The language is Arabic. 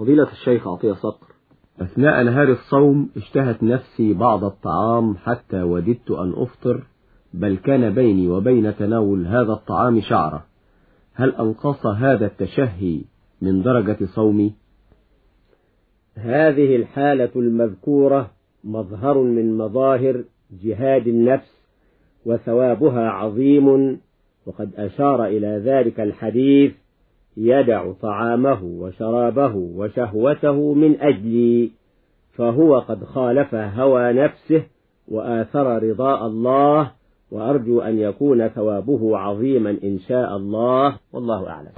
فضيلة الشيخ عطية صقر. أثناء نهار الصوم اشتهت نفسي بعض الطعام حتى وددت أن أفطر بل كان بيني وبين تناول هذا الطعام شعرة. هل أنقص هذا التشهي من درجة صومي؟ هذه الحالة المذكورة مظهر من مظاهر جهاد النفس وثوابها عظيم وقد أشار إلى ذلك الحديث يدع طعامه وشرابه وشهوته من أجلي فهو قد خالف هوى نفسه وآثر رضاء الله وأرجو أن يكون ثوابه عظيما إن شاء الله. والله أعلم.